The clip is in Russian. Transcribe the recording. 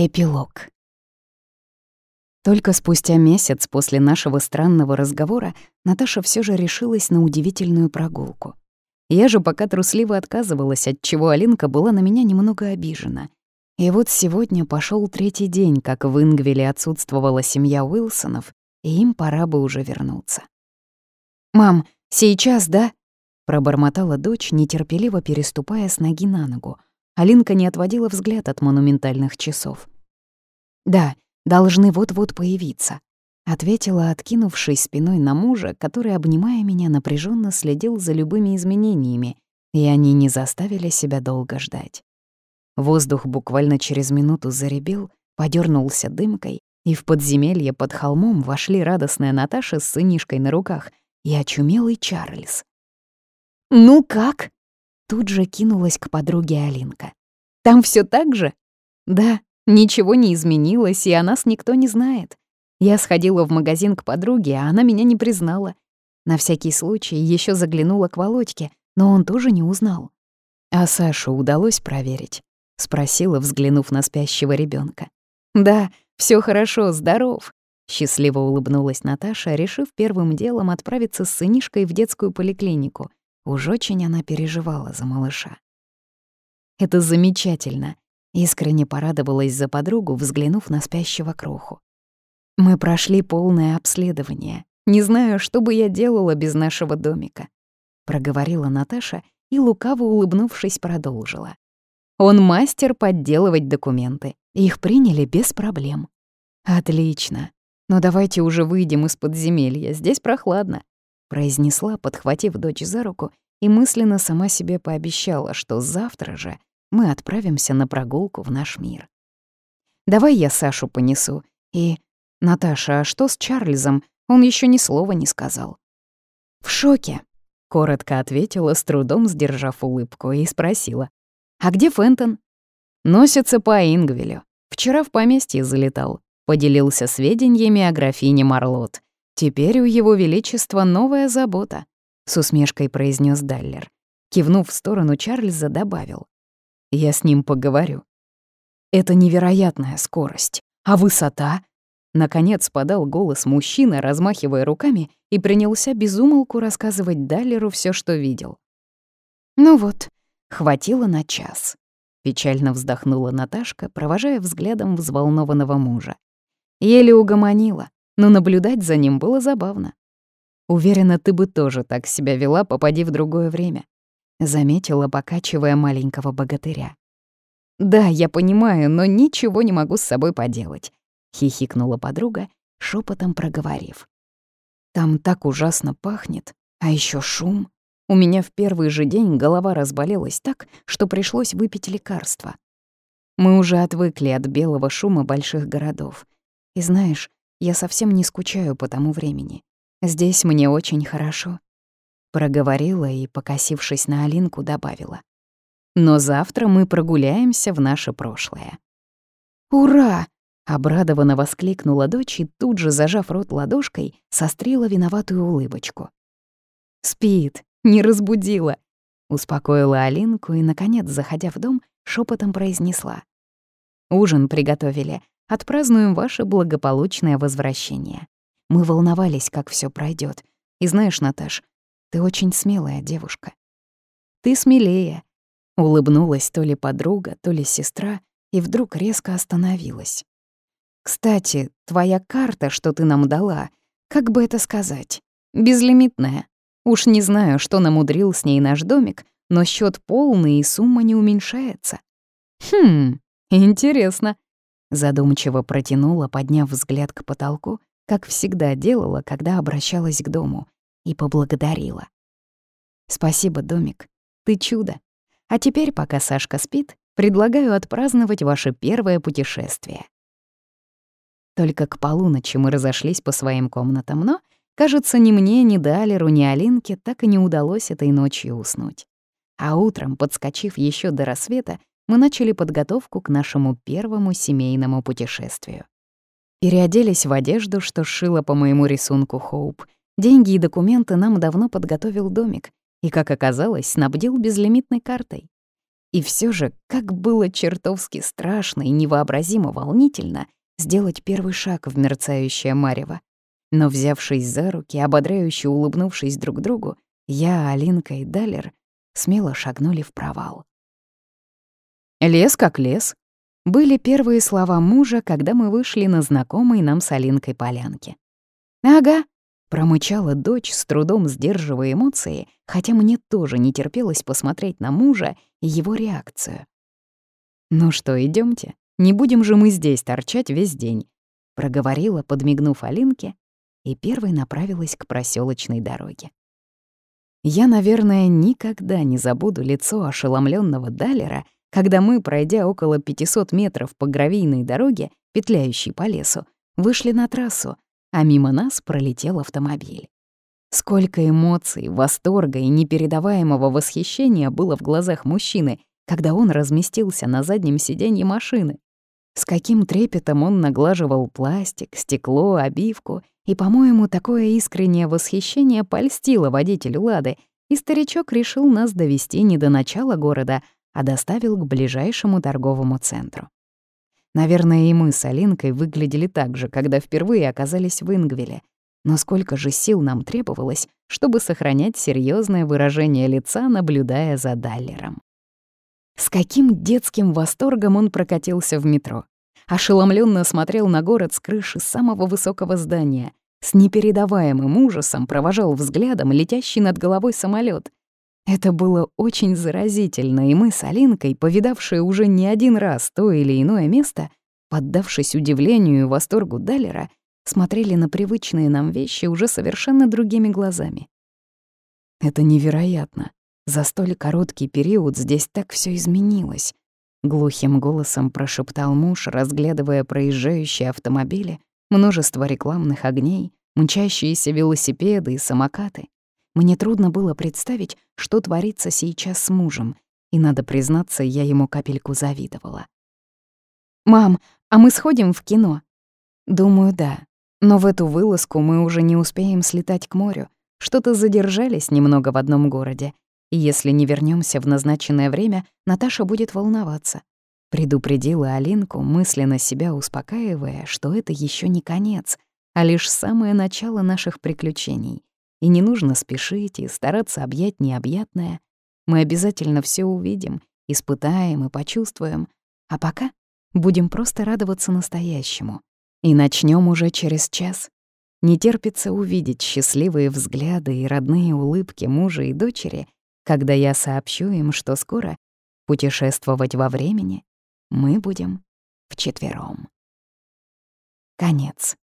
Эпилог. Только спустя месяц после нашего странного разговора Наташа все же решилась на удивительную прогулку. Я же пока трусливо отказывалась, от чего Алинка была на меня немного обижена. И вот сегодня пошел третий день, как в Ингвиле отсутствовала семья Уилсонов, и им пора бы уже вернуться. «Мам, сейчас, да?» — пробормотала дочь, нетерпеливо переступая с ноги на ногу — Алинка не отводила взгляд от монументальных часов. «Да, должны вот-вот появиться», — ответила, откинувшись спиной на мужа, который, обнимая меня, напряженно следил за любыми изменениями, и они не заставили себя долго ждать. Воздух буквально через минуту заребил, подернулся дымкой, и в подземелье под холмом вошли радостная Наташа с сынишкой на руках и очумелый Чарльз. «Ну как?» Тут же кинулась к подруге Алинка. «Там все так же?» «Да, ничего не изменилось, и о нас никто не знает. Я сходила в магазин к подруге, а она меня не признала. На всякий случай еще заглянула к Володьке, но он тоже не узнал. «А Сашу удалось проверить?» — спросила, взглянув на спящего ребенка. «Да, все хорошо, здоров», — счастливо улыбнулась Наташа, решив первым делом отправиться с сынишкой в детскую поликлинику. Уж очень она переживала за малыша. «Это замечательно», — искренне порадовалась за подругу, взглянув на спящего кроху. «Мы прошли полное обследование. Не знаю, что бы я делала без нашего домика», — проговорила Наташа и, лукаво улыбнувшись, продолжила. «Он мастер подделывать документы. Их приняли без проблем». «Отлично. Но давайте уже выйдем из подземелья, здесь прохладно произнесла, подхватив дочь за руку, и мысленно сама себе пообещала, что завтра же мы отправимся на прогулку в наш мир. «Давай я Сашу понесу. И... Наташа, а что с Чарльзом? Он еще ни слова не сказал». «В шоке», — коротко ответила, с трудом сдержав улыбку, и спросила. «А где Фентон?» «Носится по Ингвелю. Вчера в поместье залетал. Поделился сведениями о графине Марлот. «Теперь у Его Величества новая забота», — с усмешкой произнес Даллер. Кивнув в сторону Чарльза, добавил. «Я с ним поговорю». «Это невероятная скорость. А высота?» Наконец подал голос мужчина, размахивая руками, и принялся безумолку рассказывать Даллеру все, что видел. «Ну вот, хватило на час», — печально вздохнула Наташка, провожая взглядом взволнованного мужа. Еле угомонила но наблюдать за ним было забавно. Уверена, ты бы тоже так себя вела, попади в другое время. Заметила, покачивая маленького богатыря. «Да, я понимаю, но ничего не могу с собой поделать», — хихикнула подруга, шепотом проговорив. «Там так ужасно пахнет, а еще шум. У меня в первый же день голова разболелась так, что пришлось выпить лекарство. Мы уже отвыкли от белого шума больших городов. И знаешь, я совсем не скучаю по тому времени. Здесь мне очень хорошо». Проговорила и, покосившись на Алинку, добавила. «Но завтра мы прогуляемся в наше прошлое». «Ура!» — обрадованно воскликнула дочь и тут же, зажав рот ладошкой, сострила виноватую улыбочку. «Спит, не разбудила», — успокоила Алинку и, наконец, заходя в дом, шепотом произнесла. «Ужин приготовили, Отпразднуем ваше благополучное возвращение. Мы волновались, как все пройдет. И знаешь, Наташ, ты очень смелая девушка. Ты смелее. Улыбнулась то ли подруга, то ли сестра, и вдруг резко остановилась. Кстати, твоя карта, что ты нам дала, как бы это сказать, безлимитная. Уж не знаю, что намудрил с ней наш домик, но счет полный и сумма не уменьшается. Хм, интересно. Задумчиво протянула, подняв взгляд к потолку, как всегда делала, когда обращалась к дому, и поблагодарила. «Спасибо, домик, ты чудо. А теперь, пока Сашка спит, предлагаю отпраздновать ваше первое путешествие». Только к полуночи мы разошлись по своим комнатам, но, кажется, ни мне, ни Далеру, ни Алинке так и не удалось этой ночью уснуть. А утром, подскочив еще до рассвета, мы начали подготовку к нашему первому семейному путешествию. Переоделись в одежду, что сшила по моему рисунку Хоуп. Деньги и документы нам давно подготовил домик и, как оказалось, снабдил безлимитной картой. И все же, как было чертовски страшно и невообразимо волнительно сделать первый шаг в мерцающее марево. Но, взявшись за руки, ободряюще улыбнувшись друг другу, я, Алинка и Далер смело шагнули в провал. «Лес как лес», были первые слова мужа, когда мы вышли на знакомой нам с Алинкой полянке. «Ага», — промычала дочь, с трудом сдерживая эмоции, хотя мне тоже не терпелось посмотреть на мужа и его реакцию. «Ну что, идемте, не будем же мы здесь торчать весь день», — проговорила, подмигнув Алинке, и первой направилась к проселочной дороге. Я, наверное, никогда не забуду лицо ошеломленного Далера, когда мы, пройдя около 500 метров по гравийной дороге, петляющей по лесу, вышли на трассу, а мимо нас пролетел автомобиль. Сколько эмоций, восторга и непередаваемого восхищения было в глазах мужчины, когда он разместился на заднем сиденье машины. С каким трепетом он наглаживал пластик, стекло, обивку, и, по-моему, такое искреннее восхищение польстило водителю Лады, и старичок решил нас довести не до начала города, а доставил к ближайшему торговому центру. Наверное, и мы с Алинкой выглядели так же, когда впервые оказались в Ингвиле. Но сколько же сил нам требовалось, чтобы сохранять серьезное выражение лица, наблюдая за Даллером. С каким детским восторгом он прокатился в метро. Ошеломленно смотрел на город с крыши самого высокого здания. С непередаваемым ужасом провожал взглядом летящий над головой самолет. Это было очень заразительно, и мы с Алинкой, повидавшие уже не один раз то или иное место, поддавшись удивлению и восторгу Даллера, смотрели на привычные нам вещи уже совершенно другими глазами. «Это невероятно. За столь короткий период здесь так все изменилось», — глухим голосом прошептал муж, разглядывая проезжающие автомобили, множество рекламных огней, мчащиеся велосипеды и самокаты. Мне трудно было представить, что творится сейчас с мужем, и, надо признаться, я ему капельку завидовала. «Мам, а мы сходим в кино?» «Думаю, да. Но в эту вылазку мы уже не успеем слетать к морю. Что-то задержались немного в одном городе. И если не вернемся в назначенное время, Наташа будет волноваться. Предупредила Алинку, мысленно себя успокаивая, что это еще не конец, а лишь самое начало наших приключений. И не нужно спешить и стараться объять необъятное. Мы обязательно все увидим, испытаем и почувствуем. А пока будем просто радоваться настоящему. И начнем уже через час. Не терпится увидеть счастливые взгляды и родные улыбки мужа и дочери, когда я сообщу им, что скоро путешествовать во времени мы будем вчетвером. Конец.